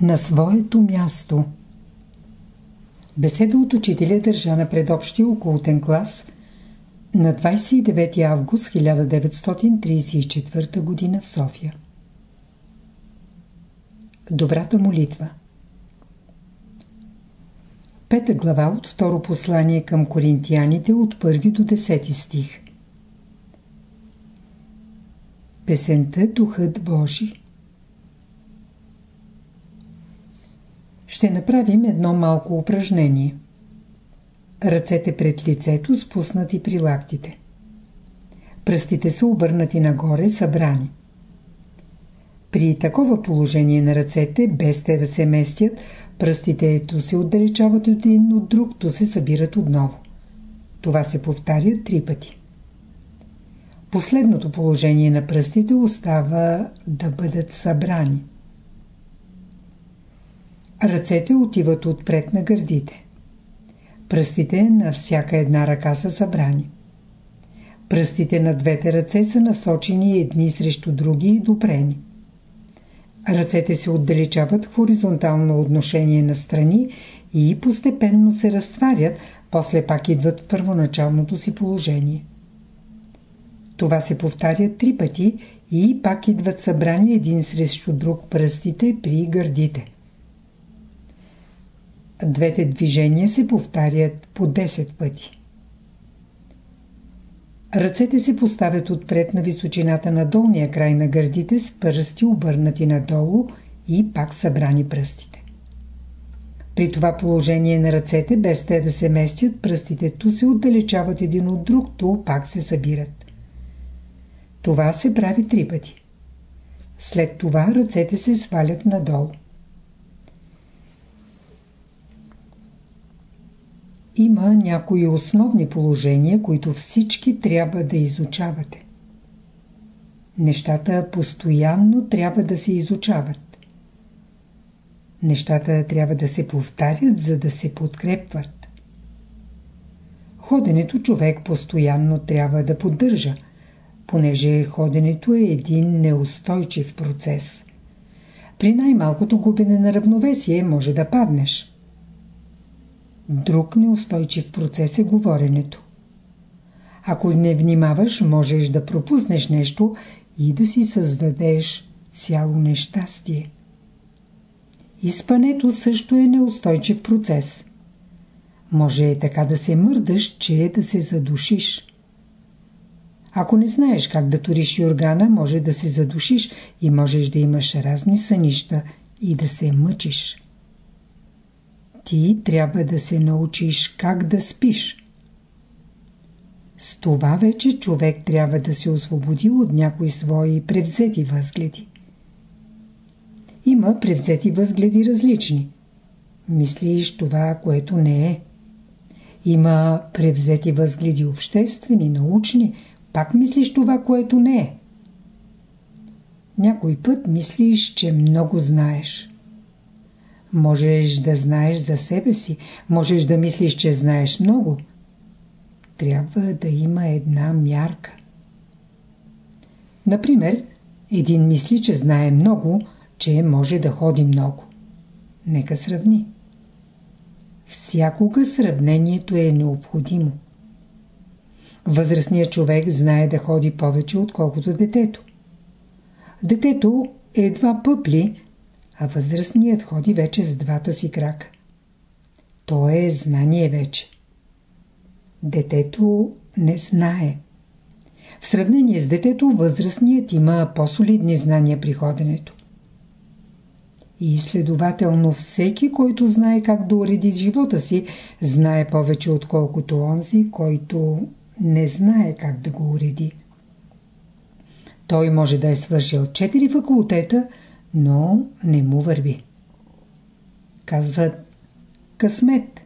На своето място Беседа от учителя държа на предобщия околотен клас на 29 август 1934 г. в София. Добрата молитва Пета глава от второ послание към коринтияните от първи до 10 стих Песента Духът Божи Ще направим едно малко упражнение. Ръцете пред лицето спуснати при лактите. Пръстите са обърнати нагоре, събрани. При такова положение на ръцете, без те да се местят, пръстите то се отдалечават от един от друг, то се събират отново. Това се повтаря три пъти. Последното положение на пръстите остава да бъдат събрани. Ръцете отиват отпред на гърдите. Пръстите на всяка една ръка са събрани. Пръстите на двете ръце са насочени едни срещу други и допрени. Ръцете се отдалечават в хоризонтално отношение на страни и постепенно се разтварят, после пак идват в първоначалното си положение. Това се повтаря три пъти и пак идват събрани един срещу друг пръстите при гърдите. Двете движения се повтарят по 10 пъти. Ръцете се поставят отпред на височината на долния край на гърдите с пръсти обърнати надолу и пак събрани пръстите. При това положение на ръцете, без те да се местят, пръстите ту се отдалечават един от друг, ту пак се събират. Това се прави три пъти. След това ръцете се свалят надолу. Има някои основни положения, които всички трябва да изучавате. Нещата постоянно трябва да се изучават. Нещата трябва да се повтарят, за да се подкрепват. Ходенето човек постоянно трябва да поддържа, понеже ходенето е един неустойчив процес. При най-малкото губене на равновесие може да паднеш. Друг неустойчив процес е говоренето. Ако не внимаваш, можеш да пропуснеш нещо и да си създадеш цяло нещастие. Изпането също е неустойчив процес. Може така да се мърдаш, че да се задушиш. Ако не знаеш как да туриш юргана, може да се задушиш и можеш да имаш разни сънища и да се мъчиш ти трябва да се научиш как да спиш. С това вече човек трябва да се освободи от някои свои превзети възгледи. Има превзети възгледи различни. Мислиш това, което не е. Има превзети възгледи обществени, научни, пак мислиш това, което не е. Някой път мислиш, че много знаеш. Можеш да знаеш за себе си, можеш да мислиш, че знаеш много. Трябва да има една мярка. Например, един мисли, че знае много, че може да ходи много. Нека сравни. Всякога сравнението е необходимо. Възрастният човек знае да ходи повече, отколкото детето. Детето едва пъпли, а възрастният ходи вече с двата си крака. То е знание вече. Детето не знае. В сравнение с детето, възрастният има по-солидни знания при ходенето. И следователно всеки, който знае как да уреди живота си, знае повече отколкото онзи, който не знае как да го уреди. Той може да е свършил четири факултета, но не му върви. Казват късмет.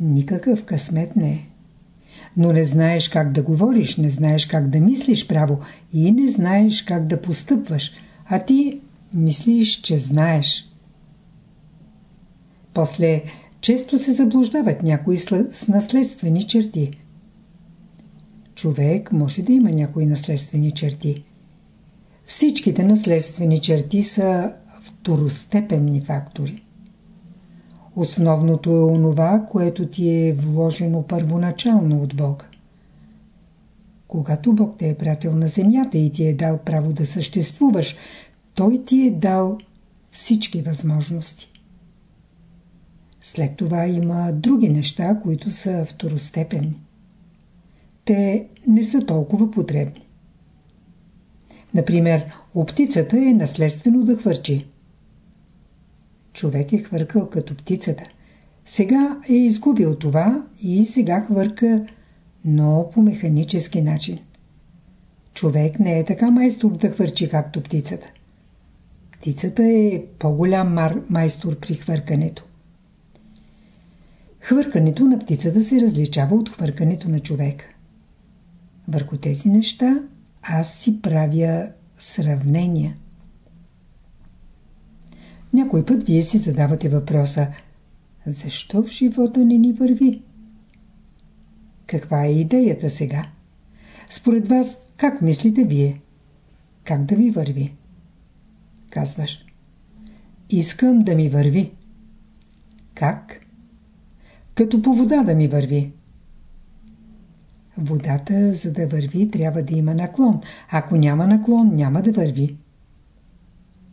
Никакъв късмет не е. Но не знаеш как да говориш, не знаеш как да мислиш право и не знаеш как да постъпваш, а ти мислиш, че знаеш. После често се заблуждават някои с наследствени черти. Човек може да има някои наследствени черти. Всичките наследствени черти са второстепенни фактори. Основното е онова, което ти е вложено първоначално от Бога. Когато Бог те е пратил на земята и ти е дал право да съществуваш, Той ти е дал всички възможности. След това има други неща, които са второстепенни. Те не са толкова потребни. Например, у птицата е наследствено да хвърчи. Човек е хвъркал като птицата. Сега е изгубил това и сега хвърка, но по механически начин. Човек не е така майстор да хвърчи както птицата. Птицата е по-голям майстор при хвъркането. Хвъркането на птицата се различава от хвъркането на човека. Върху тези неща аз си правя сравнения. Някой път вие си задавате въпроса Защо в живота не ни върви? Каква е идеята сега? Според вас, как мислите вие? Как да ви върви? Казваш Искам да ми върви. Как? Като по вода да ми върви. Водата, за да върви, трябва да има наклон. Ако няма наклон, няма да върви.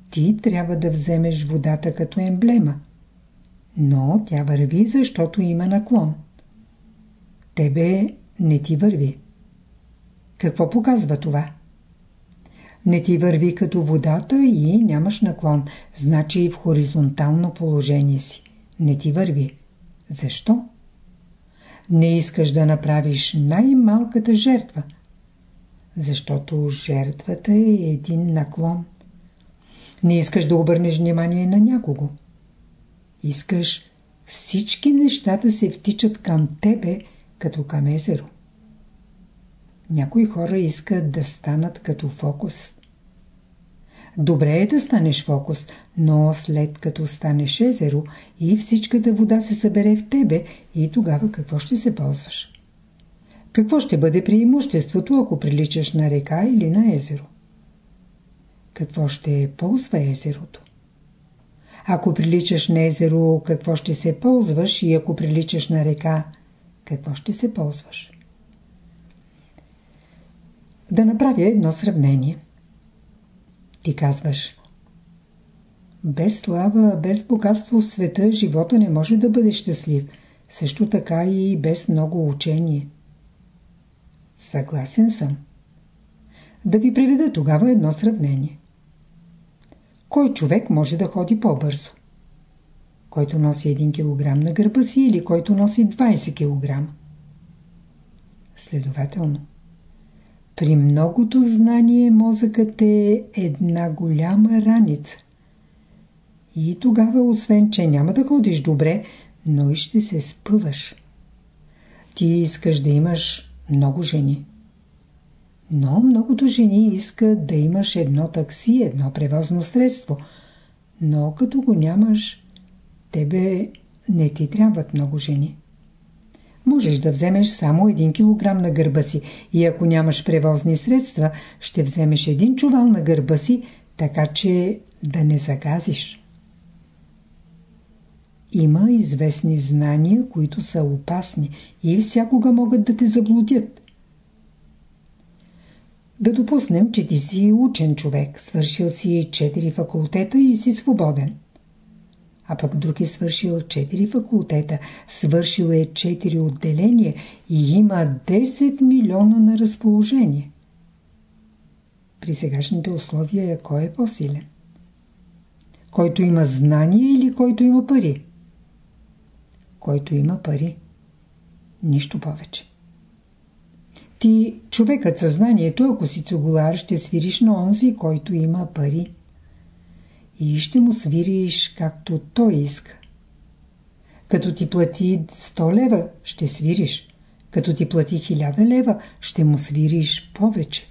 Ти трябва да вземеш водата като емблема. Но тя върви, защото има наклон. Тебе не ти върви. Какво показва това? Не ти върви като водата и нямаш наклон, значи в хоризонтално положение си. Не ти върви. Защо? Не искаш да направиш най-малката жертва. Защото жертвата е един наклон. Не искаш да обърнеш внимание на някого. Искаш всички неща да се втичат към тебе, като към езеро. Някои хора искат да станат като фокус. Добре е да станеш фокус, но след като станеш езеро и всичката вода се събере в тебе и тогава какво ще се ползваш? Какво ще бъде преимуществото, ако приличаш на река или на езеро? Какво ще ползва езерото? Ако приличаш на езеро, какво ще се ползваш и ако приличаш на река, какво ще се ползваш? Да направя едно сравнение – ти казваш Без слава, без богатство в света живота не може да бъде щастлив. Също така и без много учение. Съгласен съм. Да ви приведа тогава едно сравнение. Кой човек може да ходи по-бързо? Който носи 1 кг на гърба си или който носи 20 кг? Следователно. При многото знание мозъкът е една голяма раница. И тогава, освен, че няма да ходиш добре, но и ще се спъваш. Ти искаш да имаш много жени. Но многото жени искат да имаш едно такси, едно превозно средство. Но като го нямаш, тебе не ти трябват много жени можеш да вземеш само 1 кг на гърба си и ако нямаш превозни средства, ще вземеш един чувал на гърба си, така че да не загазиш. Има известни знания, които са опасни и всякога могат да те заблудят. Да допуснем, че ти си учен човек, свършил си 4 факултета и си свободен а пък друг е свършил 4 факултета, свършил е 4 отделения и има 10 милиона на разположение. При сегашните условия кой е по-силен? Който има знание или който има пари? Който има пари. Нищо повече. Ти, човекът съзнанието, ако си цугулар, ще свириш на онзи, който има пари и ще му свириш както той иска. Като ти плати 100 лева, ще свириш. Като ти плати 1000 лева, ще му свириш повече.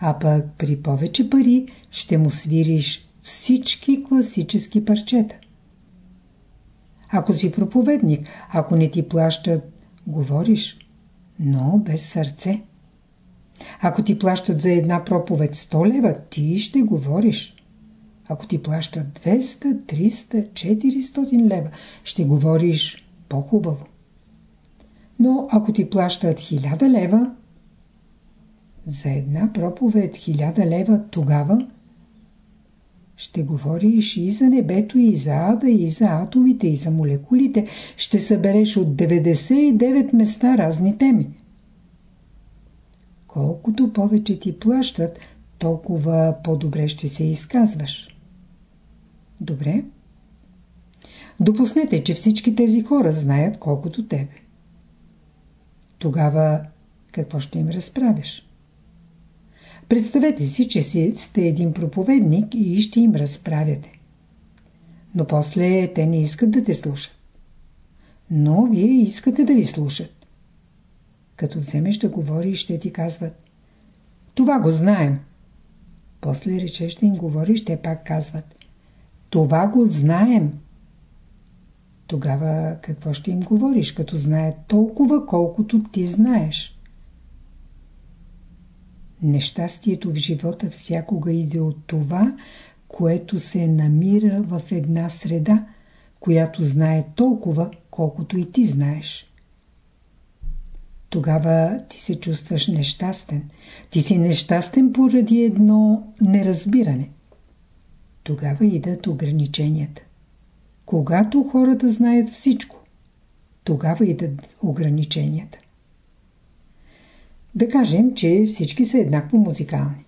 А пък при повече пари ще му свириш всички класически парчета. Ако си проповедник, ако не ти плащат, говориш, но без сърце. Ако ти плащат за една проповед 100 лева, ти ще говориш Ако ти плащат 200, 300, 400 лева, ще говориш по-хубаво. Но ако ти плащат 1000 лева, за една проповед 1000 лева тогава ще говориш и за небето, и за ада, и за атомите, и за молекулите. Ще събереш от 99 места разни теми. Колкото повече ти плащат, толкова по-добре ще се изказваш. Добре? Допуснете, че всички тези хора знаят колкото тебе. Тогава какво ще им разправиш? Представете си, че сте един проповедник и ще им разправяте. Но после те не искат да те слушат. Но вие искате да ви слушат. Като вземеш да говориш, ще ти казват Това го знаем. После речеш да им говориш, те пак казват Това го знаем. Тогава какво ще им говориш, като знаят толкова, колкото ти знаеш? Нещастието в живота всякога иде от това, което се намира в една среда, която знае толкова, колкото и ти знаеш. Тогава ти се чувстваш нещастен. Ти си нещастен поради едно неразбиране. Тогава идат ограниченията. Когато хората знаят всичко, тогава идат ограниченията. Да кажем, че всички са еднакво музикални.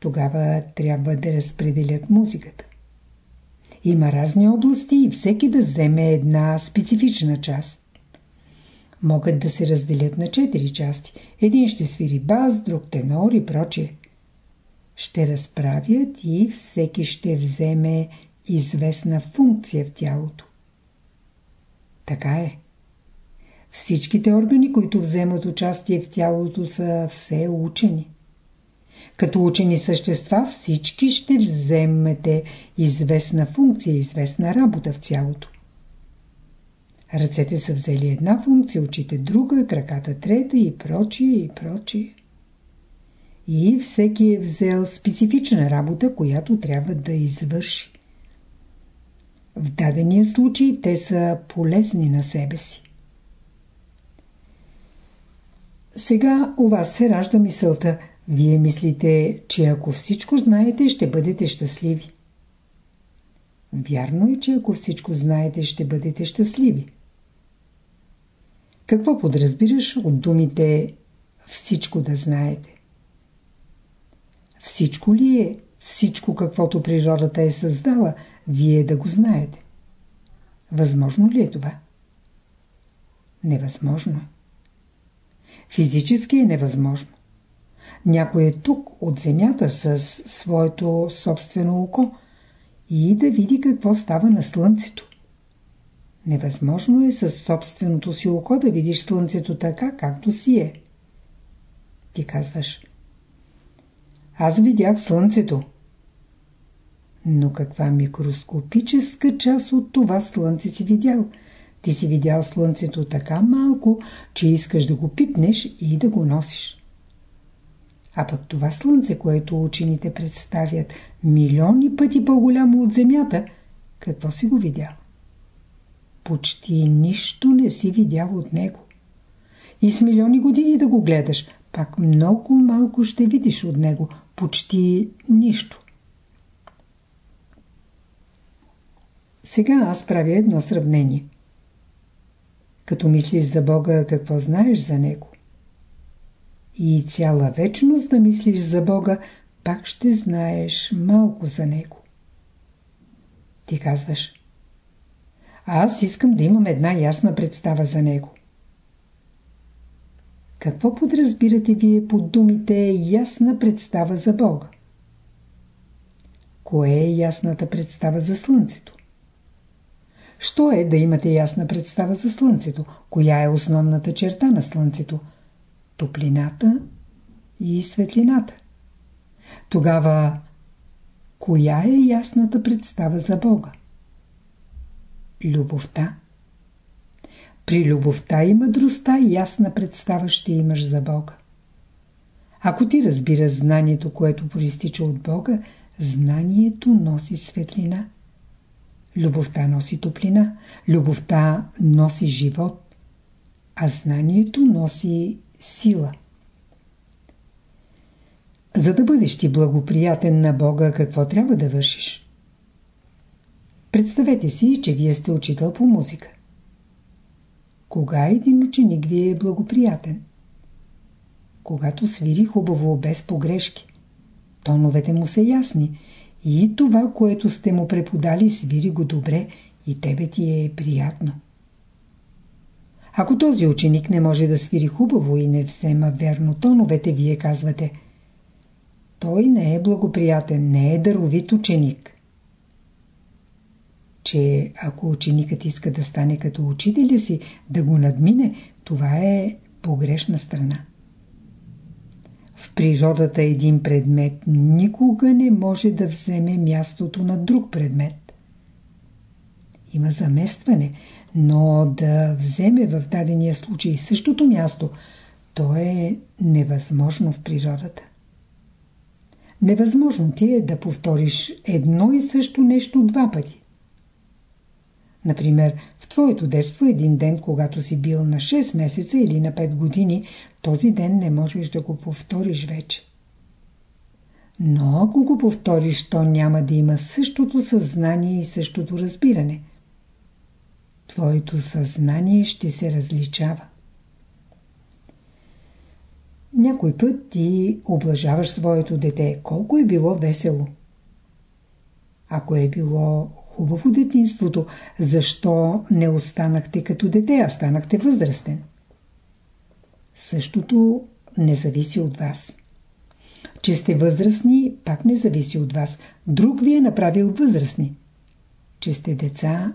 Тогава трябва да разпределят музиката. Има разни области и всеки да вземе една специфична част. Могат да се разделят на четири части. Един ще свири бас, друг тенор и прочие. Ще разправят и всеки ще вземе известна функция в тялото. Така е. Всичките органи, които вземат участие в тялото, са все учени. Като учени същества, всички ще вземете известна функция, известна работа в цялото. Ръцете са взели една функция, очите друга, краката трета и прочие и прочие. И всеки е взел специфична работа, която трябва да извърши. В дадения случай те са полезни на себе си. Сега у вас се ражда мисълта. Вие мислите, че ако всичко знаете, ще бъдете щастливи. Вярно е, че ако всичко знаете, ще бъдете щастливи. Какво подразбираш от думите всичко да знаете? Всичко ли е всичко, каквото природата е създала, вие да го знаете? Възможно ли е това? Невъзможно е. Физически е невъзможно. Някой е тук от земята с своето собствено око и да види какво става на слънцето. Невъзможно е със собственото си око да видиш слънцето така, както си е. Ти казваш. Аз видях слънцето. Но каква микроскопическа част от това слънце си видял – ти си видял слънцето така малко, че искаш да го пипнеш и да го носиш. А пък това слънце, което учените представят милиони пъти по-голямо от Земята, какво си го видял? Почти нищо не си видял от него. И с милиони години да го гледаш, пак много малко ще видиш от него. Почти нищо. Сега аз правя едно сравнение. Като мислиш за Бога, какво знаеш за Него? И цяла вечност да мислиш за Бога, пак ще знаеш малко за Него. Ти казваш, аз искам да имам една ясна представа за Него. Какво подразбирате вие под думите ясна представа за Бога? Кое е ясната представа за Слънцето? Що е да имате ясна представа за Слънцето? Коя е основната черта на Слънцето? Топлината и светлината. Тогава, коя е ясната представа за Бога? Любовта. При любовта и мъдростта ясна представа ще имаш за Бога. Ако ти разбираш знанието, което проистича от Бога, знанието носи светлина. Любовта носи топлина. Любовта носи живот. А знанието носи сила. За да бъдеш ти благоприятен на Бога, какво трябва да вършиш? Представете си, че вие сте учител по музика. Кога един ученик ви е благоприятен? Когато свири хубаво, без погрешки. Тоновете му са ясни и това, което сте му преподали, свири го добре и тебе ти е приятно. Ако този ученик не може да свири хубаво и не взема верно тоновете, вие казвате той не е благоприятен, не е даровит ученик. Че ако ученикът иска да стане като учителя си, да го надмине, това е погрешна страна. В природата един предмет никога не може да вземе мястото на друг предмет. Има заместване, но да вземе в дадения случай същото място, то е невъзможно в природата. Невъзможно ти е да повториш едно и също нещо два пъти. Например, в твоето детство един ден, когато си бил на 6 месеца или на 5 години, този ден не можеш да го повториш вече. Но ако го повториш, то няма да има същото съзнание и същото разбиране. Твоето съзнание ще се различава. Някой път ти облажаваш своето дете. Колко е било весело. Ако е било хубаво детинството, защо не останахте като дете, а станахте възрастен? Същото не зависи от вас. Че сте възрастни, пак не зависи от вас. Друг ви е направил възрастни. Че сте деца,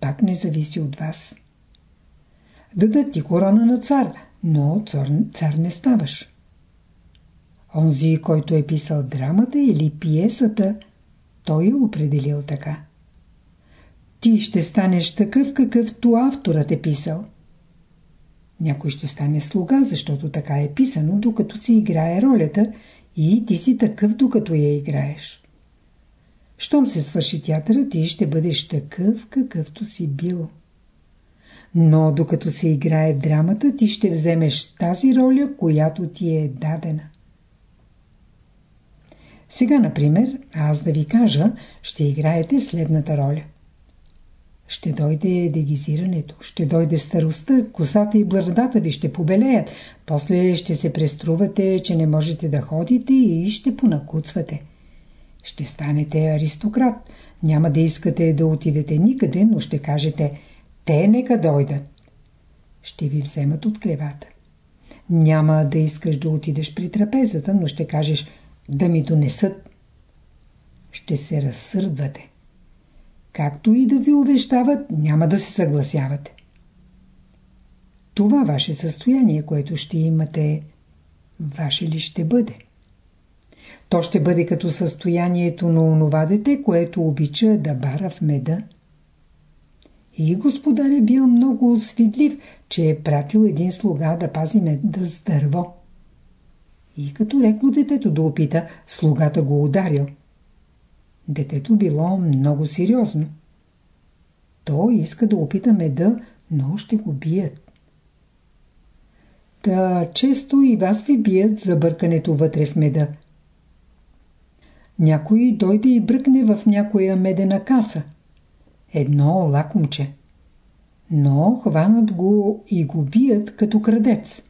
пак не зависи от вас. Дадат ти корона на цар, но цар, цар не ставаш. Онзи, който е писал драмата или пиесата, той е определил така. Ти ще станеш такъв, какъвто авторът е писал. Някой ще стане слуга, защото така е писано, докато си играе ролята и ти си такъв, докато я играеш. Щом се свърши театъра, ти ще бъдеш такъв, какъвто си бил. Но докато се играе драмата, ти ще вземеш тази роля, която ти е дадена. Сега, например, аз да ви кажа, ще играете следната роля. Ще дойде дегизирането, ще дойде старостта, косата и брадата ви ще побелеят, после ще се преструвате, че не можете да ходите и ще понакуцвате. Ще станете аристократ, няма да искате да отидете никъде, но ще кажете «Те нека дойдат». Ще ви вземат от кревата. Няма да искаш да отидеш при трапезата, но ще кажеш «Да ми донесат». Ще се разсърдвате. Както и да ви увещават, няма да се съгласявате. Това ваше състояние, което ще имате, ваше ли ще бъде? То ще бъде като състоянието на онова дете, което обича да бара в меда. И господар е бил много свидлив, че е пратил един слуга да пази меда с дърво. И като рекло детето да опита, слугата го ударил. Детето било много сериозно. Той иска да опита меда, но ще го бият. Та често и вас ви бият за бъркането вътре в меда. Някой дойде и бръкне в някоя медена каса. Едно лакомче. Но хванат го и го бият като крадец.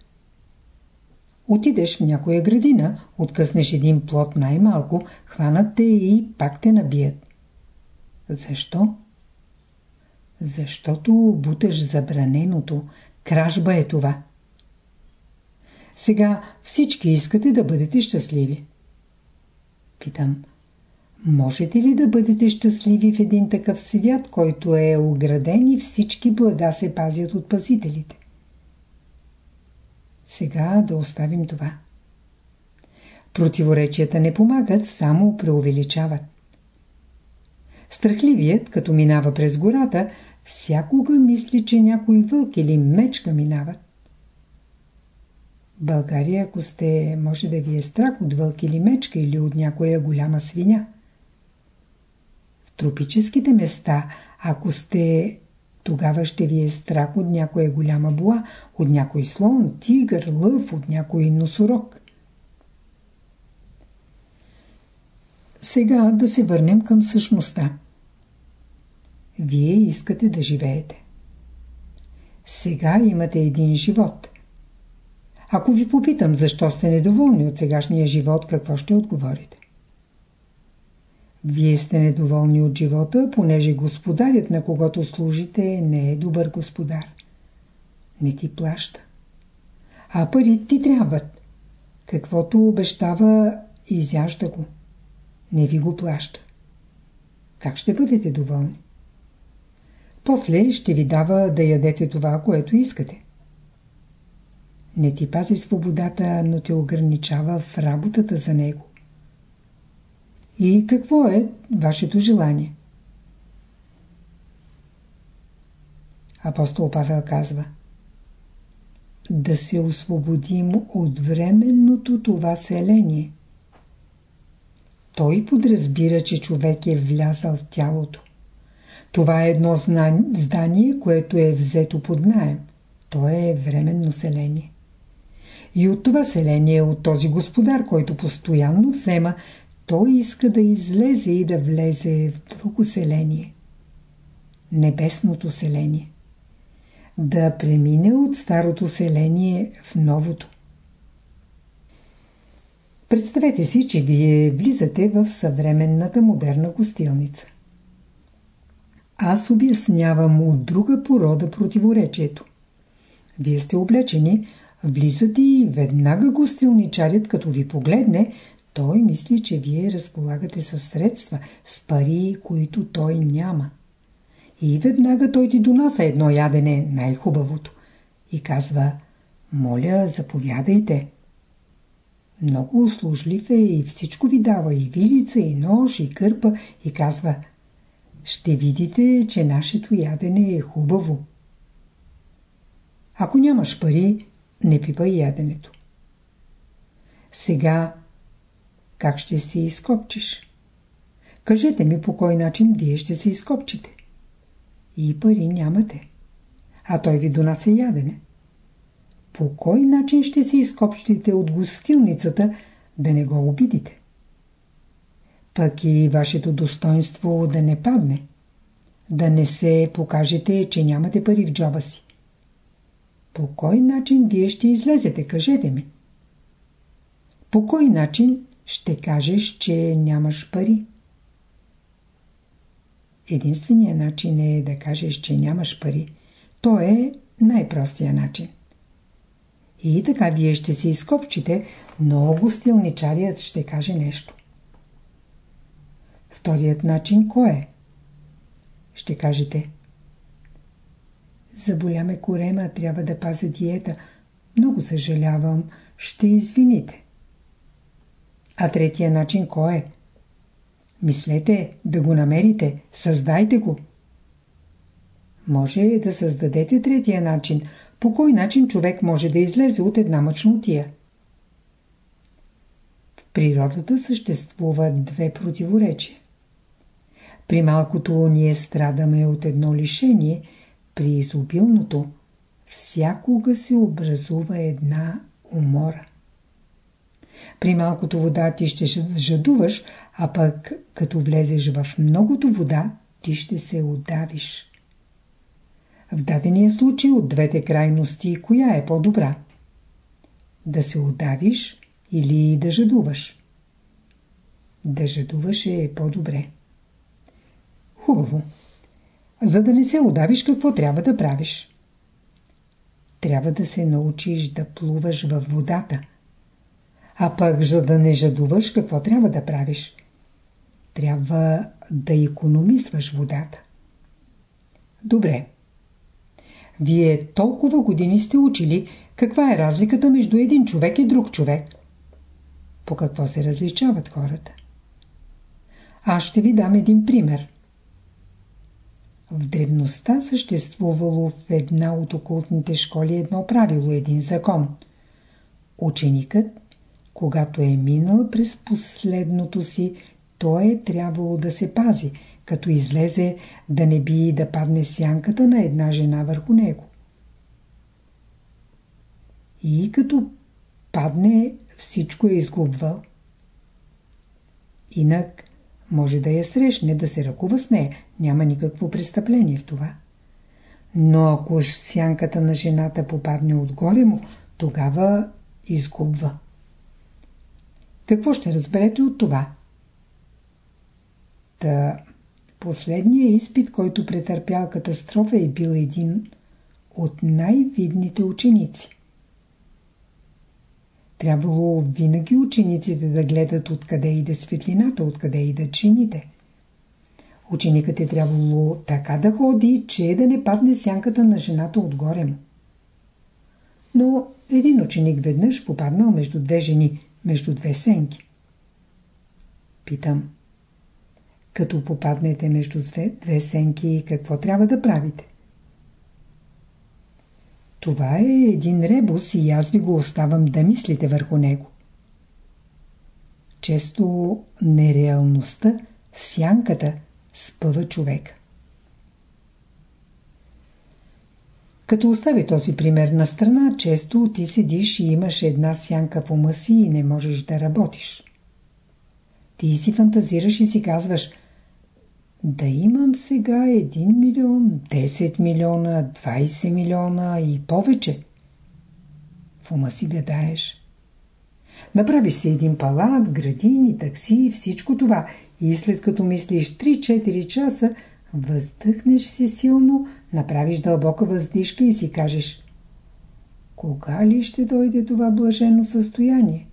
Отидеш в някоя градина, откъснеш един плод най-малко, хванат те и пак те набият. Защо? Защото буташ забраненото. Кражба е това. Сега всички искате да бъдете щастливи. Питам, можете ли да бъдете щастливи в един такъв свят, който е ограден и всички блага се пазят от пазителите? Сега да оставим това. Противоречията не помагат, само преувеличават. Страхливият, като минава през гората, всякога мисли, че някой вълк или мечка минават. България, ако сте, може да ви е страх от вълк или мечка или от някоя голяма свиня – тропическите места, ако сте тогава ще ви е страх от някоя голяма буа, от някой слон, тигър, лъв, от някой носорог. Сега да се върнем към същността. Вие искате да живеете. Сега имате един живот. Ако ви попитам защо сте недоволни от сегашния живот, какво ще отговорите? Вие сте недоволни от живота, понеже господарят, на когото служите, не е добър господар. Не ти плаща. А пари ти трябват. Каквото обещава, изяжда го. Не ви го плаща. Как ще бъдете доволни? После ще ви дава да ядете това, което искате. Не ти пази свободата, но те ограничава в работата за него. И какво е вашето желание? Апостол Павел казва Да се освободим от временното това селение. Той подразбира, че човек е влязал в тялото. Това е едно здание, което е взето под наем. То е временно селение. И от това селение, от този господар, който постоянно взема, той иска да излезе и да влезе в друго селение. Небесното селение. Да премине от старото селение в новото. Представете си, че вие влизате в съвременната модерна гостилница. Аз обяснявам от друга порода противоречието. Вие сте облечени, влизате и веднага гостилничарят, като ви погледне, той мисли, че вие разполагате със средства, с пари, които той няма. И веднага той ти донася едно ядене, най-хубавото. И казва, моля, заповядайте. Много услужлив е и всичко ви дава, и вилица, и нож, и кърпа, и казва, ще видите, че нашето ядене е хубаво. Ако нямаш пари, не пипай яденето. Сега как ще се изкопчиш? Кажете ми по кой начин вие ще се изкопчите. И пари нямате. А той ви донася ядене. По кой начин ще се изкопчите от гостилницата, да не го обидите? Пък и вашето достоинство да не падне. Да не се покажете, че нямате пари в джоба си. По кой начин вие ще излезете, кажете ми? По кой начин ще кажеш, че нямаш пари. Единственият начин е да кажеш, че нямаш пари. То е най-простия начин. И така вие ще се изкопчите, но гостилничарият ще каже нещо. Вторият начин кой е? Ще кажете. Заболяме корема, трябва да пазя диета. Много съжалявам, ще извините. А третия начин кой е? Мислете, да го намерите, създайте го. Може да създадете третия начин. По кой начин човек може да излезе от една мъчнотия? В природата съществуват две противоречия. При малкото ние страдаме от едно лишение, при изобилното всякога се образува една умора. При малкото вода ти ще жадуваш, а пък като влезеш в многото вода, ти ще се отдавиш. В дадения случай от двете крайности, коя е по-добра? Да се отдавиш или да жадуваш? Да жадуваш е по-добре. Хубаво. За да не се удавиш, какво трябва да правиш? Трябва да се научиш да плуваш във водата. А пък, за да не жадуваш, какво трябва да правиш? Трябва да економисваш водата. Добре. Вие толкова години сте учили каква е разликата между един човек и друг човек. По какво се различават хората? Аз ще ви дам един пример. В древността съществувало в една от окултните школи едно правило, един закон. Ученикът когато е минал през последното си, то е трябвало да се пази, като излезе да не би да падне сянката на една жена върху него. И като падне, всичко е изгубвал. Инак може да я срещне, да се ръкува с нея. Няма никакво престъпление в това. Но ако сянката на жената попадне отгоре му, тогава изгубва. Какво ще разберете от това? Та, последният изпит, който претърпял катастрофа е бил един от най-видните ученици. Трябвало винаги учениците да гледат откъде иде светлината, откъде иде чините. Ученикът е трябвало така да ходи, че да не падне сянката на жената отгоре му. Но един ученик веднъж попаднал между две жени, между две сенки. Питам. Като попаднете между две сенки, какво трябва да правите? Това е един ребус и аз ви го оставам да мислите върху него. Често нереалността, сянката спъва човека. Като остави този пример на страна, често ти седиш и имаш една сянка в ума си и не можеш да работиш. Ти си фантазираш и си казваш да имам сега 1 милион, 10 милиона, 20 милиона и повече. В ума си гадаеш. Направиш си един палат, градини, такси и всичко това и след като мислиш 3-4 часа, въздъхнеш си силно, направиш дълбока въздишка и си кажеш Кога ли ще дойде това блажено състояние?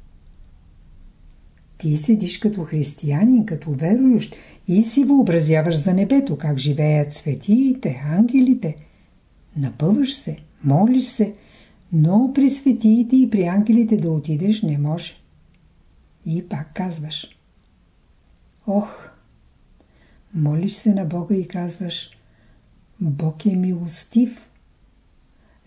Ти седиш като християнин, като верующ и си въобразяваш за небето, как живеят светиите, ангелите. Напъваш се, молиш се, но при светиите и при ангелите да отидеш не може. И пак казваш. Ох, молиш се на Бога и казваш, Бог е милостив.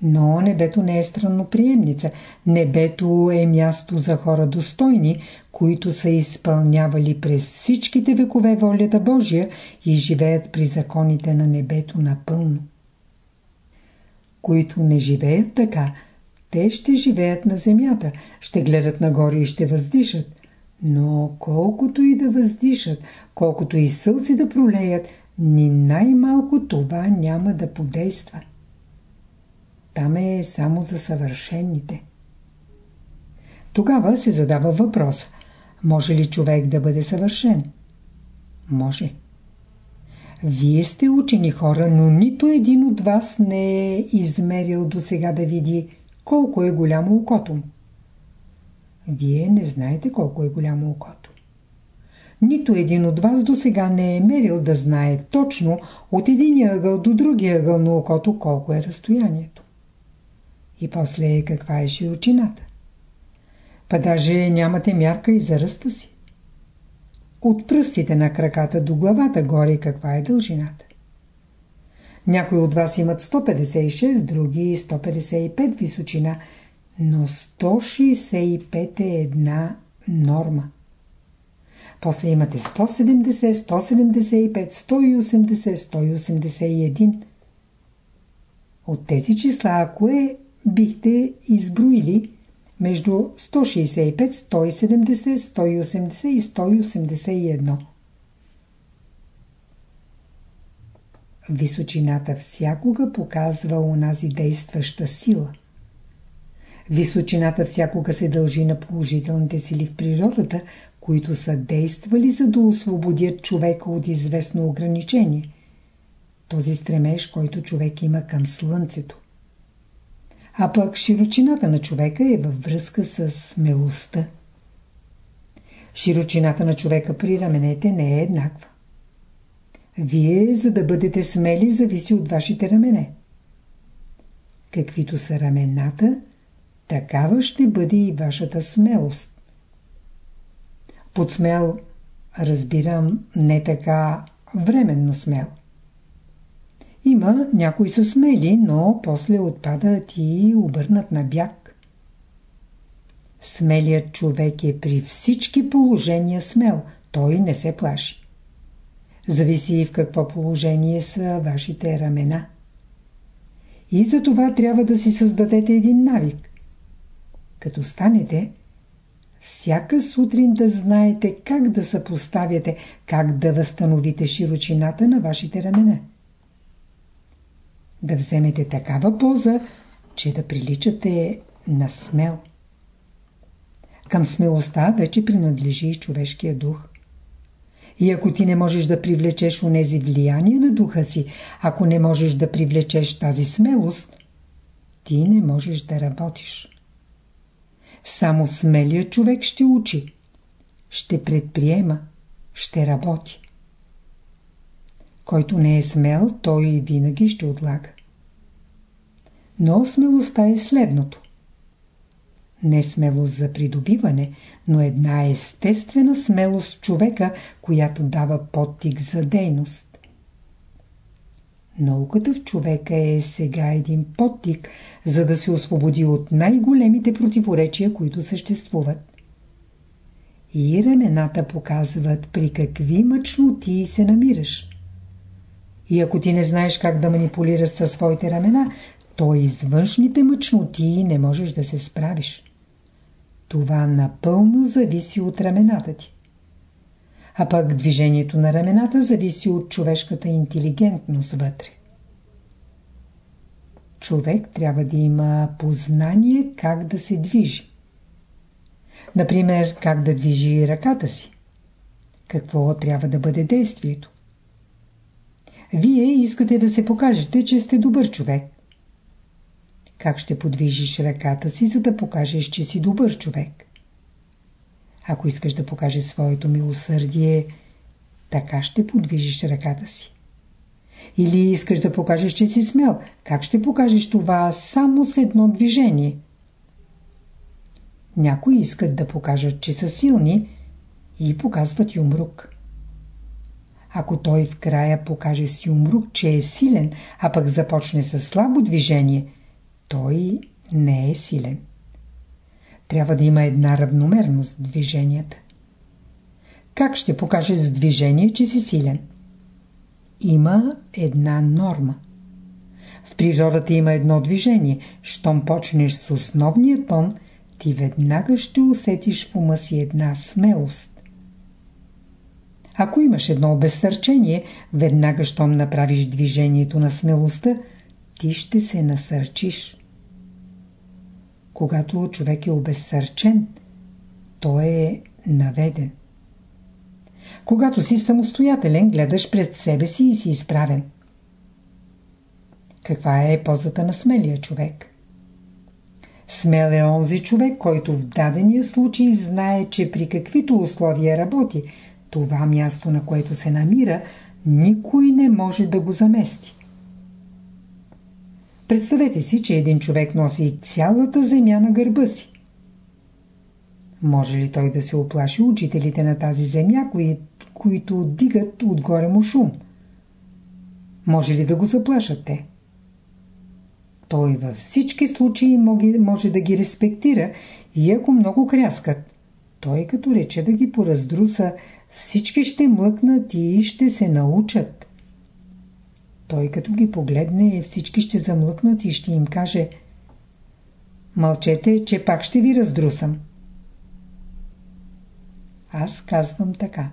Но небето не е странноприемница. Небето е място за хора достойни, които са изпълнявали през всичките векове волята Божия и живеят при законите на небето напълно. Които не живеят така, те ще живеят на земята, ще гледат нагоре и ще въздишат. Но колкото и да въздишат, колкото и сълци да пролеят, ни най-малко това няма да подейства. Там е само за съвършените. Тогава се задава въпрос. Може ли човек да бъде съвършен? Може. Вие сте учени хора, но нито един от вас не е измерил до сега да види колко е голямо окото му. Вие не знаете колко е голямо окото. Нито един от вас до сега не е мерил да знае точно от единия ъгъл до другия ъгъл на окото колко е разстоянието. И после каква е широчината. Па даже нямате мярка и за ръста си. От пръстите на краката до главата горе каква е дължината. Някои от вас имат 156, други 155 височина, но 165 е една норма. После имате 170, 175, 180, 181. От тези числа, ако е, бихте изброили между 165, 170, 180 и 181. Височината всякога показва онази действаща сила. Височината всякога се дължи на положителните сили в природата, които са действали за да освободят човека от известно ограничение. Този стремеж, който човек има към Слънцето. А пък широчината на човека е във връзка с смелостта. Широчината на човека при раменете не е еднаква. Вие, за да бъдете смели, зависи от вашите рамене. Каквито са рамената, такава ще бъде и вашата смелост. Под смел разбирам не така временно смел. Има някои са смели, но после отпадат и обърнат на бяг. Смелият човек е при всички положения смел, той не се плаши. Зависи в какво положение са вашите ramена. И за това трябва да си създадете един навик. Като станете, всяка сутрин да знаете как да съпоставяте, как да възстановите широчината на вашите ramена. Да вземете такава поза, че да приличате на смел. Към смелостта вече принадлежи и човешкия дух. И ако ти не можеш да привлечеш онези влияния на духа си, ако не можеш да привлечеш тази смелост, ти не можеш да работиш. Само смелият човек ще учи, ще предприема, ще работи. Който не е смел, той винаги ще отлага. Но смелостта е следното. Не смелост за придобиване, но една естествена смелост човека, която дава подтик за дейност. Науката в човека е сега един подтик, за да се освободи от най-големите противоречия, които съществуват. И ремената показват при какви мъчноти се намираш. И ако ти не знаеш как да манипулираш със своите ramена, то из външните мъчноти не можеш да се справиш. Това напълно зависи от рамената ти. А пък движението на рамената зависи от човешката интелигентност вътре. Човек трябва да има познание как да се движи. Например, как да движи ръката си. Какво трябва да бъде действието. Вие искате да се покажете, че сте добър човек. Как ще подвижиш ръката си, за да покажеш, че си добър човек? Ако искаш да покажеш своето милосърдие, така ще подвижиш ръката си. Или искаш да покажеш, че си смел, как ще покажеш това само с едно движение? Някои искат да покажат, че са силни и показват юмрук. Ако той в края покаже с юмрук, че е силен, а пък започне с слабо движение – той не е силен. Трябва да има една равномерност в движенията. Как ще покажеш с движение, че си силен? Има една норма. В природата има едно движение. Щом почнеш с основния тон, ти веднага ще усетиш в ума си една смелост. Ако имаш едно обезсърчение, веднага щом направиш движението на смелостта, ти ще се насърчиш. Когато човек е обезсърчен, той е наведен. Когато си самостоятелен, гледаш пред себе си и си изправен. Каква е позата на смелия човек? Смел е онзи човек, който в дадения случай знае, че при каквито условия работи, това място, на което се намира, никой не може да го замести. Представете си, че един човек носи цялата земя на гърба си. Може ли той да се оплаши учителите на тази земя, кои, които дигат отгоре му шум? Може ли да го заплашат те? Той във всички случаи може да ги респектира и ако много кряскат, той като рече да ги пораздруса, всички ще млъкнат и ще се научат. Той като ги погледне, всички ще замлъкнат и ще им каже Мълчете, че пак ще ви раздрусам. Аз казвам така.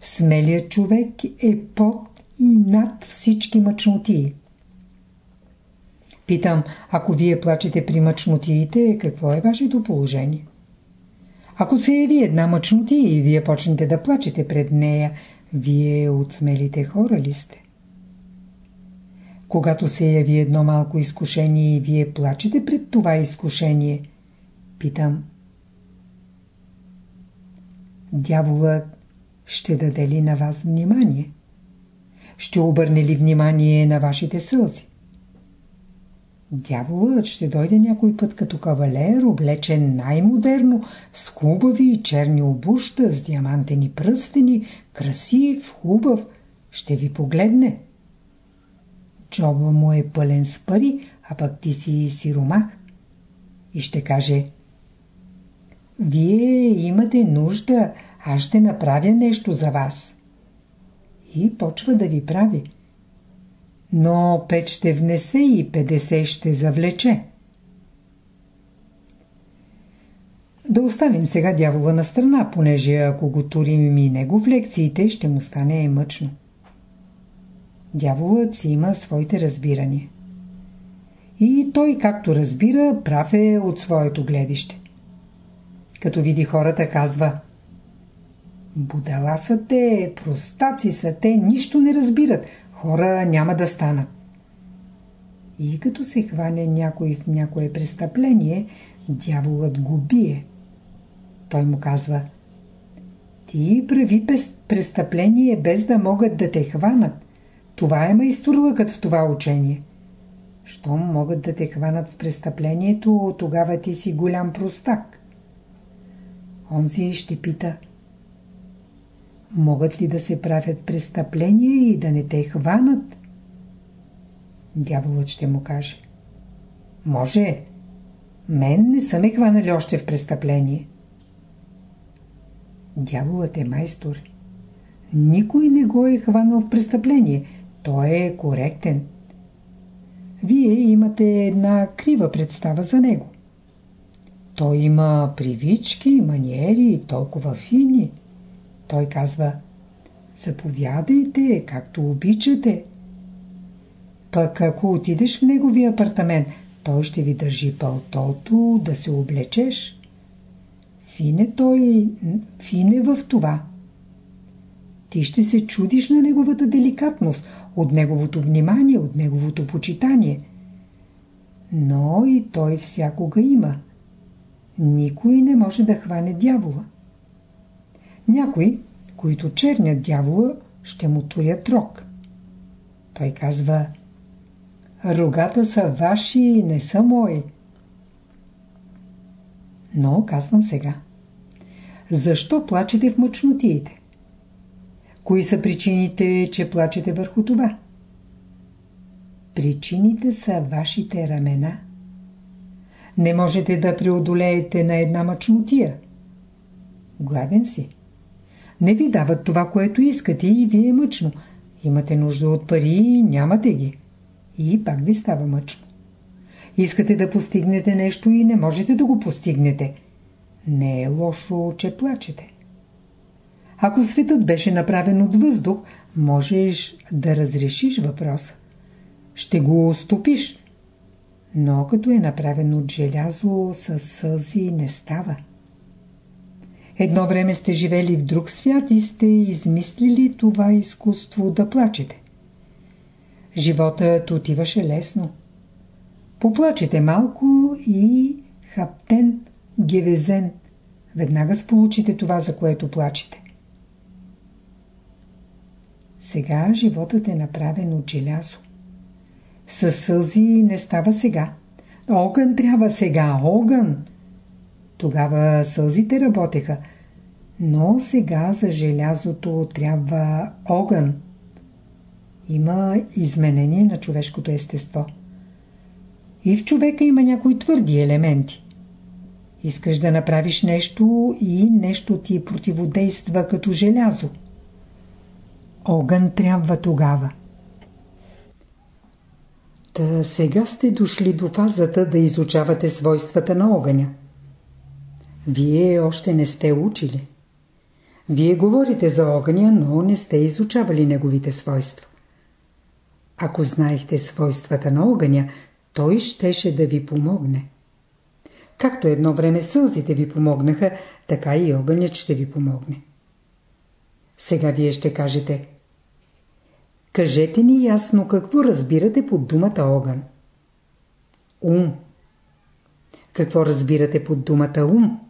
Смелият човек е под и над всички мъчнотии. Питам, ако вие плачете при мъчнотиите, какво е вашето положение? Ако се яви една мъчнотия и вие почнете да плачете пред нея, вие от смелите хора ли сте? Когато се яви едно малко изкушение и вие плачете пред това изкушение, питам. Дяволът ще даде ли на вас внимание? Ще обърне ли внимание на вашите сълзи? Дяволът ще дойде някой път като кавалер, облечен най-модерно, с хубави и черни обуща, с диамантени пръстени, красив, хубав. Ще ви погледне. Джоба му е пълен с пари, а пък ти си сиромах. И ще каже Вие имате нужда, аз ще направя нещо за вас. И почва да ви прави. Но пет ще внесе и 50 ще завлече. Да оставим сега дявола на страна, понеже ако го турим и него в лекциите, ще му стане мъчно. Дяволът си има своите разбирания. И той, както разбира, прав е от своето гледище. Като види хората, казва Будала са те, простаци са те, нищо не разбират, хора няма да станат. И като се хване някой в някое престъпление, дяволът го бие. Той му казва Ти прави престъпление без да могат да те хванат. Това е майсторлъкът в това учение. Щом могат да те хванат в престъплението, тогава ти си голям простак. Онзи ще пита Могат ли да се правят престъпления и да не те хванат? Дяволът ще му каже Може. Мен не са ме хванали още в престъпление. Дяволът е майстор. Никой не го е хванал в престъпление. Той е коректен. Вие имате една крива представа за него. Той има привички, маниери, толкова фини. Той казва, заповядайте, както обичате. Пък ако отидеш в неговия апартамент, той ще ви държи пълтото да се облечеш. Фине той, фине в това. Ти ще се чудиш на неговата деликатност, от неговото внимание, от неговото почитание. Но и той всякога има. Никой не може да хване дявола. Някои, които чернят дявола, ще му турят рог. Той казва Рогата са ваши, не са мои. Но казвам сега. Защо плачете в мъчнотиите? Кои са причините, че плачете върху това? Причините са вашите рамена. Не можете да преодолеете на една мъчнотия. Гладен си. Не ви дават това, което искате и ви е мъчно. Имате нужда от пари, нямате ги. И пак ви става мъчно. Искате да постигнете нещо и не можете да го постигнете. Не е лошо, че плачете. Ако светът беше направен от въздух, можеш да разрешиш въпроса. Ще го стопиш. Но като е направен от желязо, със сълзи не става. Едно време сте живели в друг свят и сте измислили това изкуство да плачете. Животът отиваше лесно. Поплачете малко и хаптен, гевезен. Веднага сполучите това, за което плачете. Сега животът е направен от желязо. Със сълзи не става сега. Огън трябва сега, огън! Тогава сълзите работеха, но сега за желязото трябва огън. Има изменение на човешкото естество. И в човека има някои твърди елементи. Искаш да направиш нещо и нещо ти противодейства като желязо. Огън трябва тогава. Та сега сте дошли до фазата да изучавате свойствата на огъня. Вие още не сте учили. Вие говорите за огъня, но не сте изучавали неговите свойства. Ако знаехте свойствата на огъня, той щеше да ви помогне. Както едно време сълзите ви помогнаха, така и огънят ще ви помогне. Сега вие ще кажете Кажете ни ясно какво разбирате под думата огън. Ум. Какво разбирате под думата ум?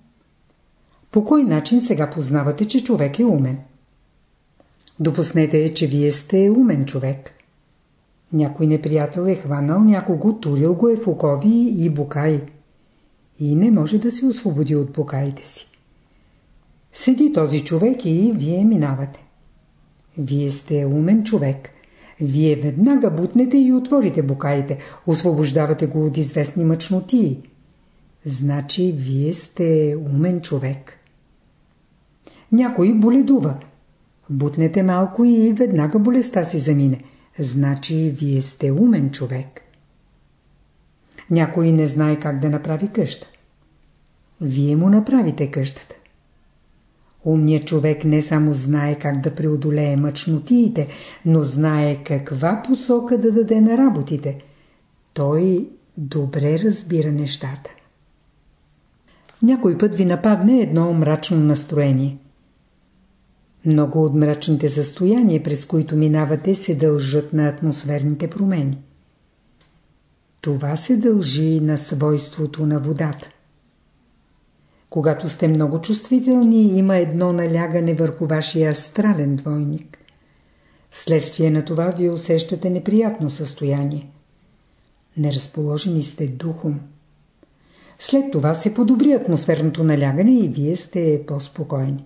По кой начин сега познавате, че човек е умен? Допуснете, че вие сте умен човек. Някой неприятел е хванал някого, турил го е в окови и букаи. И не може да се освободи от букаите си. Седи този човек и вие минавате. Вие сте умен човек. Вие веднага бутнете и отворите букаите, освобождавате го от известни мъчноти. Значи вие сте умен човек. Някой боледува. Бутнете малко и веднага болестта си замине. Значи вие сте умен човек. Някой не знае как да направи къща. Вие му направите къщата. Умният човек не само знае как да преодолее мъчнотиите, но знае каква посока да даде на работите. Той добре разбира нещата. Някой път ви нападне едно мрачно настроение. Много от мрачните състояния, през които минавате, се дължат на атмосферните промени. Това се дължи на свойството на водата. Когато сте много чувствителни, има едно налягане върху вашия астрален двойник. Вследствие на това ви усещате неприятно състояние. Неразположени сте духом. След това се подобри атмосферното налягане и вие сте по-спокойни.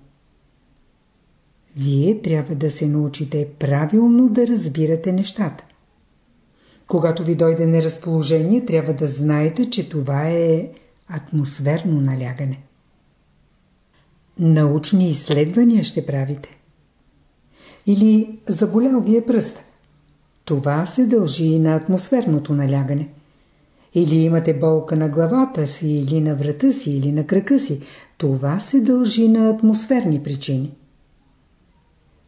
Вие трябва да се научите правилно да разбирате нещата. Когато ви дойде неразположение, трябва да знаете, че това е атмосферно налягане. Научни изследвания ще правите. Или заболял ви е пръст. Това се дължи и на атмосферното налягане. Или имате болка на главата си, или на врата си, или на крака си. Това се дължи на атмосферни причини.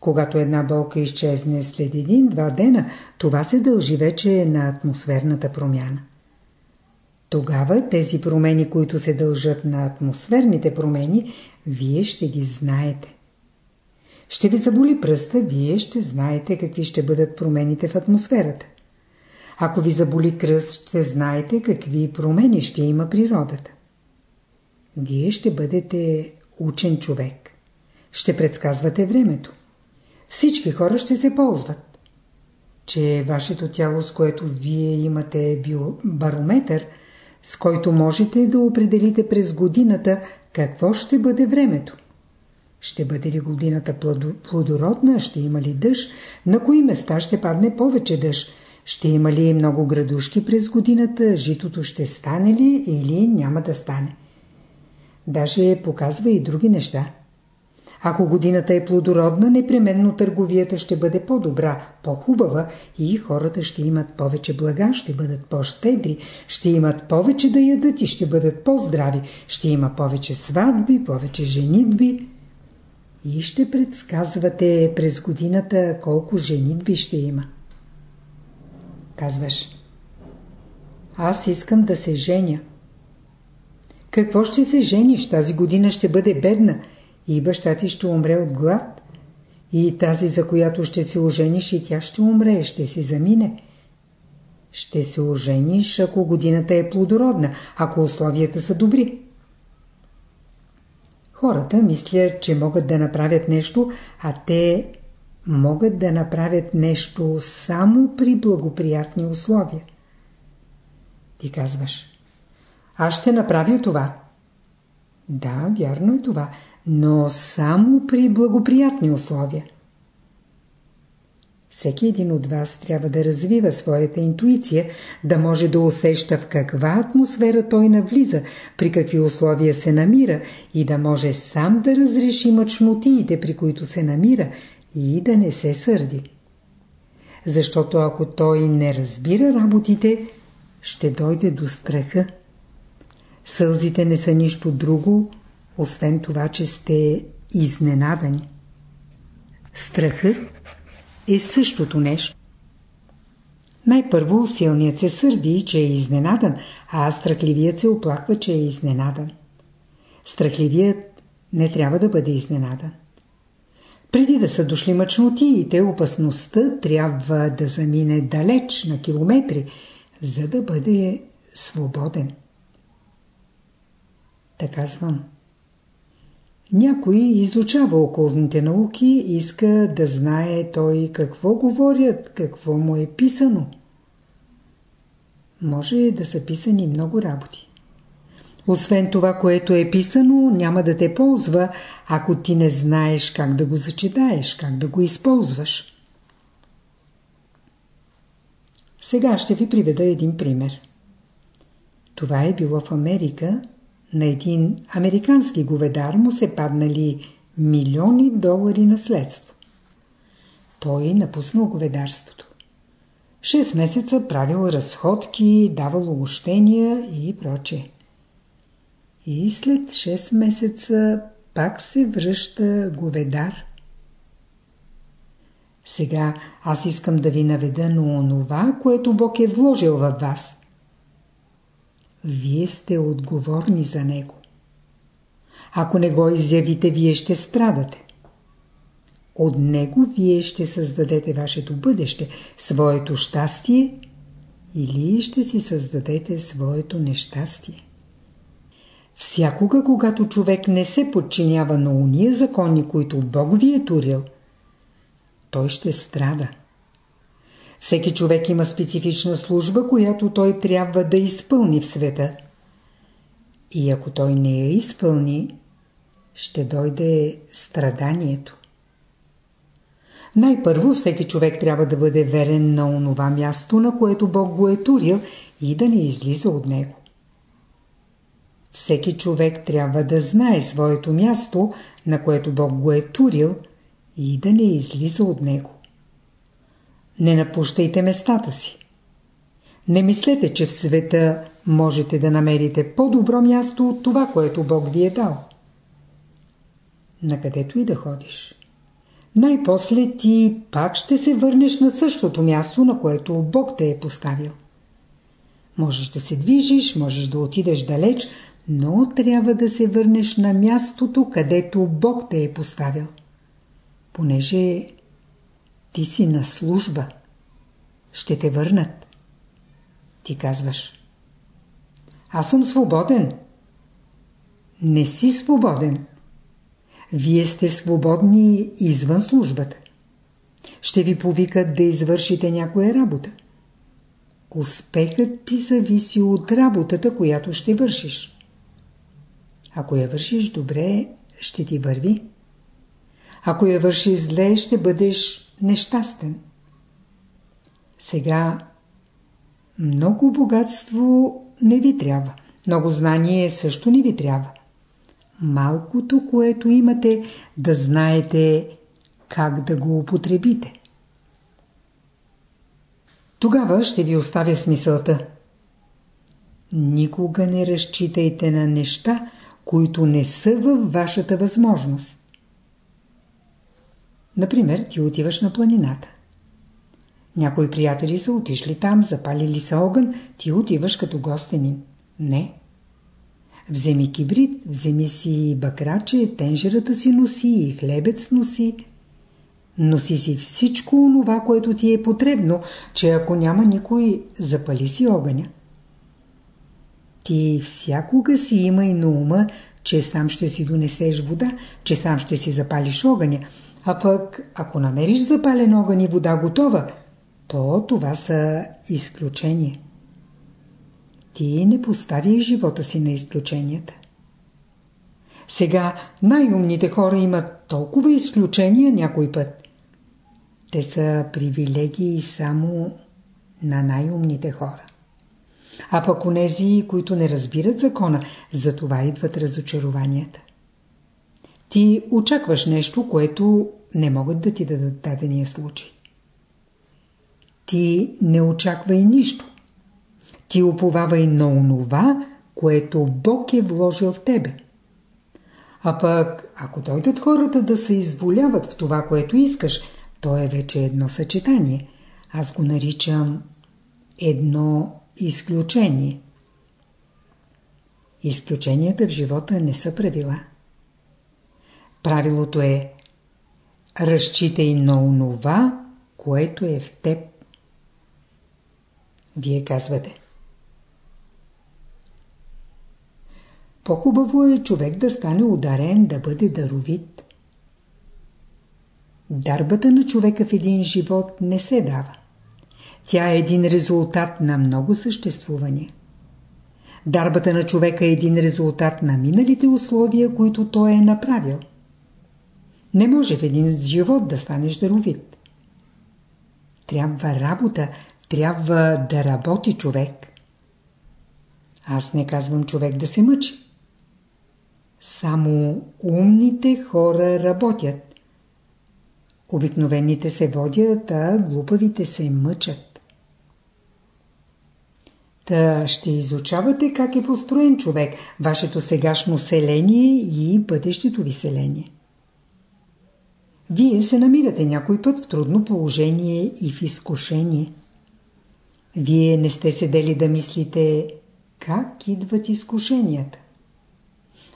Когато една болка изчезне след един-два дена, това се дължи вече на атмосферната промяна. Тогава тези промени, които се дължат на атмосферните промени, вие ще ги знаете. Ще ви заболи пръста, вие ще знаете какви ще бъдат промените в атмосферата. Ако ви заболи кръст, ще знаете какви промени ще има природата. Вие ще бъдете учен човек. Ще предсказвате времето. Всички хора ще се ползват. Че вашето тяло, с което вие имате барометър, с който можете да определите през годината какво ще бъде времето. Ще бъде ли годината плодородна, ще има ли дъжд, на кои места ще падне повече дъжд, ще има ли много градушки през годината, житото ще стане ли или няма да стане. Даже показва и други неща. Ако годината е плодородна, непременно търговията ще бъде по-добра, по-хубава и хората ще имат повече блага, ще бъдат по-щедри, ще имат повече да ядат и ще бъдат по-здрави, ще има повече сватби, повече женитби. И ще предсказвате през годината колко женитби ще има. Казваш, аз искам да се женя. Какво ще се жениш? Тази година ще бъде бедна и баща ти ще умре от глад. И тази, за която ще се ожениш, и тя ще умре, ще си замине. Ще се ожениш, ако годината е плодородна, ако условията са добри. Хората мислят, че могат да направят нещо, а те могат да направят нещо само при благоприятни условия. Ти казваш, аз ще направя това. Да, вярно е това, но само при благоприятни условия. Всеки един от вас трябва да развива своята интуиция, да може да усеща в каква атмосфера той навлиза, при какви условия се намира и да може сам да разреши мъчнотиите, при които се намира и да не се сърди. Защото ако той не разбира работите, ще дойде до страха. Сълзите не са нищо друго, освен това, че сте изненадани. Страхът е същото нещо. Най-първо силният се сърди, че е изненадан, а страхливият се оплаква, че е изненадан. Страхливият не трябва да бъде изненадан. Преди да са дошли мъчнотиите, опасността трябва да замине далеч на километри, за да бъде свободен. Така казвам. Някой изучава околните науки и иска да знае той какво говорят, какво му е писано. Може да са писани много работи. Освен това, което е писано, няма да те ползва, ако ти не знаеш как да го зачитаеш, как да го използваш. Сега ще ви приведа един пример. Това е било в Америка. На един американски говедар му се паднали милиони долари наследство. Той напуснал говедарството. Шест месеца правил разходки, давал огощения и проче. И след 6 месеца пак се връща говедар. Сега аз искам да ви наведа на онова, което Бог е вложил във вас. Вие сте отговорни за него. Ако не го изявите, вие ще страдате. От него вие ще създадете вашето бъдеще, своето щастие или ще си създадете своето нещастие. Всякога, когато човек не се подчинява на уния закони, които Бог ви е турил, той ще страда. Всеки човек има специфична служба, която той трябва да изпълни в света. И ако той не я изпълни, ще дойде страданието. Най-първо всеки човек трябва да бъде верен на онова място, на което Бог го е турил и да не излиза от него. Всеки човек трябва да знае своето място, на което Бог го е турил и да не излиза от него. Не напущайте местата си. Не мислете, че в света можете да намерите по-добро място от това, което Бог ви е дал. Накъдето и да ходиш. Най-после ти пак ще се върнеш на същото място, на което Бог те е поставил. Можеш да се движиш, можеш да отидеш далеч, но трябва да се върнеш на мястото, където Бог те е поставил. Понеже ти си на служба. Ще те върнат. Ти казваш. Аз съм свободен. Не си свободен. Вие сте свободни извън службата. Ще ви повикат да извършите някоя работа. Успехът ти зависи от работата, която ще вършиш. Ако я вършиш добре, ще ти върви. Ако я вършиш зле, ще бъдеш нещастен. Сега много богатство не ви трябва. Много знание също не ви трябва. Малкото, което имате, да знаете как да го употребите. Тогава ще ви оставя смисълта. Никога не разчитайте на неща, които не са във вашата възможност. Например, ти отиваш на планината. Някои приятели са отишли там, запалили са огън, ти отиваш като гостенин. Не. Вземи кибрид, вземи си бакраче, тенжерата си носи и хлебец носи. Носи си всичко онова, което ти е потребно, че ако няма никой, запали си огъня. Ти всякога си имай на ума, че сам ще си донесеш вода, че сам ще си запалиш огъня, а пък ако намериш запален огън и вода готова, то това са изключения. Ти не поставяй живота си на изключенията. Сега най-умните хора имат толкова изключения някой път. Те са привилегии само на най-умните хора. А пък онези, които не разбират закона, за това идват разочарованията. Ти очакваш нещо, което не могат да ти дадат дадения случай. Ти не очаквай нищо. Ти уповавай на онова, което Бог е вложил в тебе. А пък, ако дойдат хората да се изволяват в това, което искаш, то е вече едно съчетание. Аз го наричам едно изключение. Изключенията в живота не са правила. Правилото е разчитай на онова, което е в теб. Вие казвате. По-хубаво е човек да стане ударен, да бъде даровит. Дарбата на човека в един живот не се дава. Тя е един резултат на много съществувания. Дарбата на човека е един резултат на миналите условия, които той е направил. Не може в един живот да станеш даровит. Трябва работа, трябва да работи човек. Аз не казвам човек да се мъчи. Само умните хора работят. Обикновените се водят, а глупавите се мъчат. Та ще изучавате как е построен човек, вашето сегашно селение и бъдещето ви селение. Вие се намирате някой път в трудно положение и в изкушение. Вие не сте седели да мислите как идват изкушенията.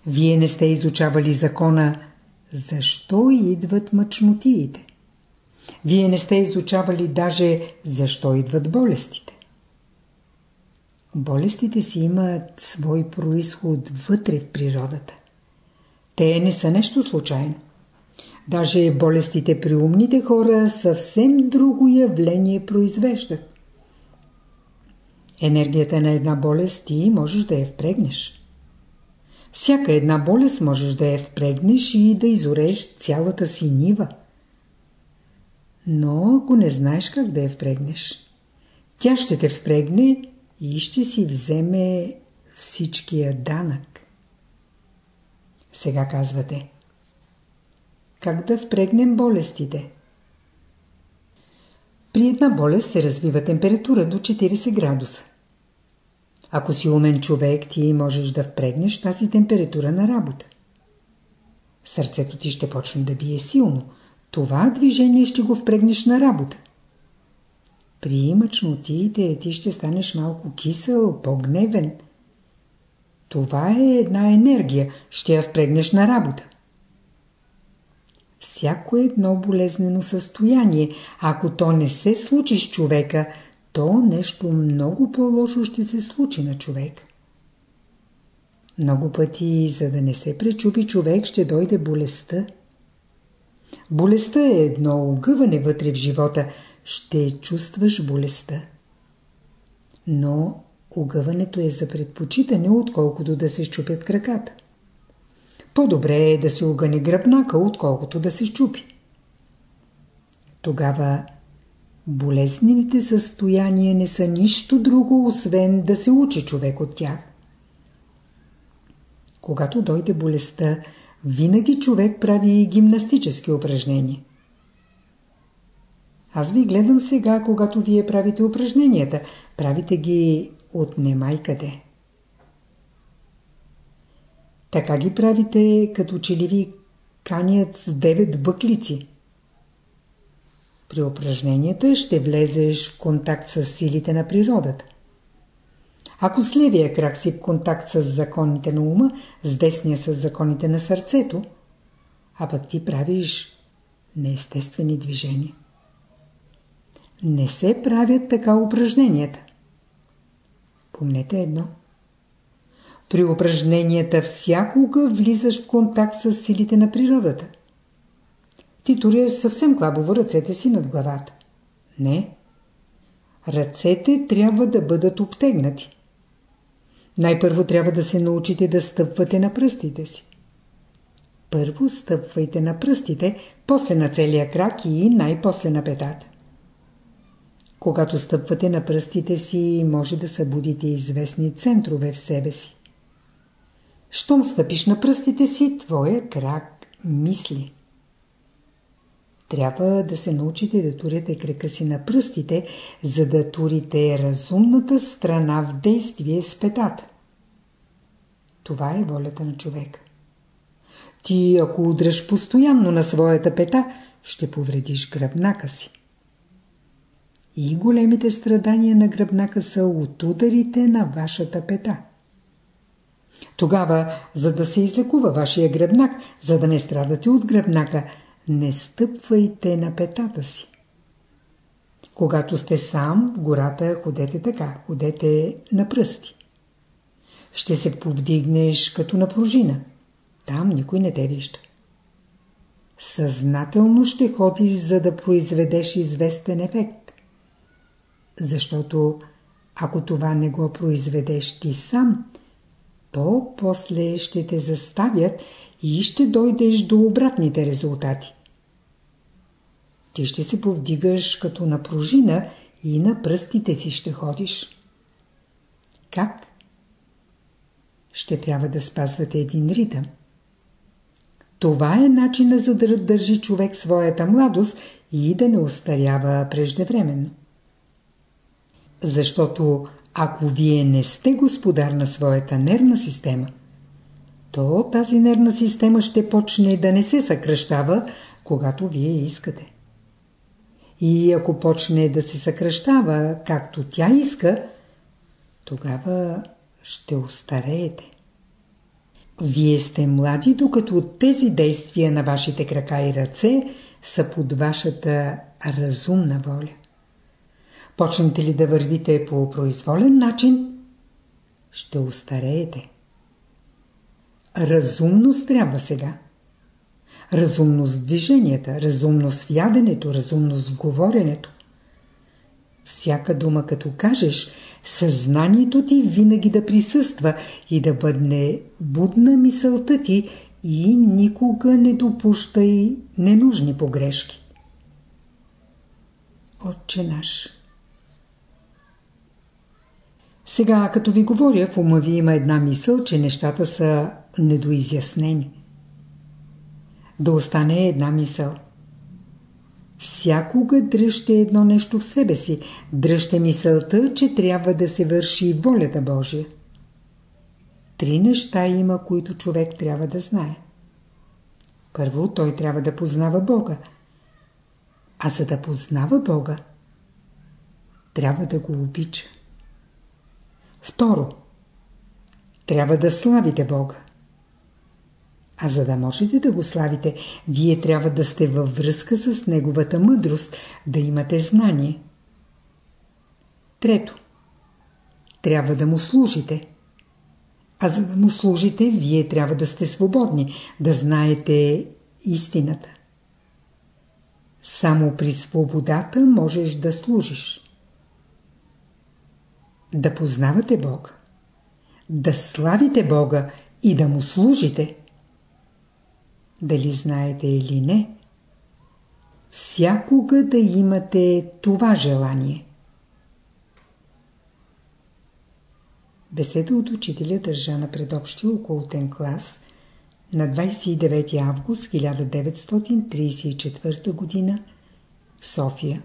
Вие не сте изучавали закона защо идват мъчнотиите. Вие не сте изучавали даже защо идват болестите. Болестите си имат свой происход вътре в природата. Те не са нещо случайно. Даже болестите при умните хора съвсем друго явление произвеждат. Енергията на една болест ти можеш да я впрегнеш. Всяка една болест можеш да я впрегнеш и да изореш цялата си нива. Но ако не знаеш как да я впрегнеш, тя ще те впрегне и ще си вземе всичкия данък. Сега казвате. Как да впрегнем болестите? При една болест се развива температура до 40 градуса. Ако си умен човек, ти можеш да впрегнеш тази температура на работа. Сърцето ти ще почне да бие силно. Това движение ще го впрегнеш на работа. При мъчнотиите ти ще станеш малко кисел, по-гневен. Това е една енергия, ще я впрегнеш на работа. Всяко едно болезнено състояние, ако то не се случи с човека, то нещо много по-лошо ще се случи на човек. Много пъти, за да не се пречупи човек, ще дойде болестта. Болестта е едно огъване вътре в живота. Ще чувстваш болестта. Но огъването е за предпочитане, отколкото да се щупят краката. По-добре е да се огъне гръбнака, отколкото да се щупи. Тогава Болезнените състояния не са нищо друго, освен да се учи човек от тях. Когато дойде болестта, винаги човек прави гимнастически упражнения. Аз ви гледам сега, когато вие правите упражненията. Правите ги от немай къде. Така ги правите, като че ли ви канят с девет бъклици. При упражненията ще влезеш в контакт с силите на природата. Ако с левия крак си в контакт с законите на ума, с десния с законите на сърцето, а пък ти правиш неестествени движения. Не се правят така упражненията. Помнете едно. При упражненията всякога влизаш в контакт с силите на природата. Ти туря съвсем клабово ръцете си над главата. Не. Ръцете трябва да бъдат обтегнати. Най-първо трябва да се научите да стъпвате на пръстите си. Първо стъпвайте на пръстите, после на целия крак и най-после на петата. Когато стъпвате на пръстите си, може да събудите известни центрове в себе си. Щом стъпиш на пръстите си, твоя крак мисли. Трябва да се научите да турите крака си на пръстите, за да турите разумната страна в действие с петата. Това е волята на човека. Ти, ако удръш постоянно на своята пета, ще повредиш гръбнака си. И големите страдания на гръбнака са от ударите на вашата пета. Тогава, за да се излекува вашия гръбнак, за да не страдате от гръбнака, не стъпвайте на петата си. Когато сте сам в гората, ходете така, ходете на пръсти. Ще се повдигнеш като на пружина. Там никой не те вижда. Съзнателно ще ходиш, за да произведеш известен ефект. Защото ако това не го произведеш ти сам, то после ще те заставят и ще дойдеш до обратните резултати. Ти ще се повдигаш като на пружина и на пръстите си ще ходиш. Как? Ще трябва да спазвате един ритъм. Това е начина за да държи човек своята младост и да не остарява преждевременно. Защото ако вие не сте господар на своята нервна система, то тази нервна система ще почне да не се съкръщава, когато вие искате. И ако почне да се съкръщава, както тя иска, тогава ще устареете. Вие сте млади, докато тези действия на вашите крака и ръце са под вашата разумна воля. Почнете ли да вървите по произволен начин, ще устареете. Разумност трябва сега. Разумност в движенията, разумност в яденето, разумност в говоренето. Всяка дума като кажеш, съзнанието ти винаги да присъства и да бъдне будна мисълта ти и никога не допущай ненужни погрешки. Отче наш Сега, като ви говоря, в ума ви има една мисъл, че нещата са недоизяснени. Да остане една мисъл. Всякога дръжте едно нещо в себе си. Дръжте мисълта, че трябва да се върши волята Божия. Три неща има, които човек трябва да знае. Първо, той трябва да познава Бога. А за да познава Бога, трябва да го обича. Второ, трябва да славите Бога. А за да можете да го славите, вие трябва да сте във връзка с Неговата мъдрост, да имате знание. Трето, трябва да му служите. А за да му служите, вие трябва да сте свободни, да знаете истината. Само при свободата можеш да служиш да познавате Бога, да славите Бога и да му служите. Дали знаете или не, всякога да имате това желание. Беседа от учителя държа на предобщия околотен клас на 29 август 1934 г. в София.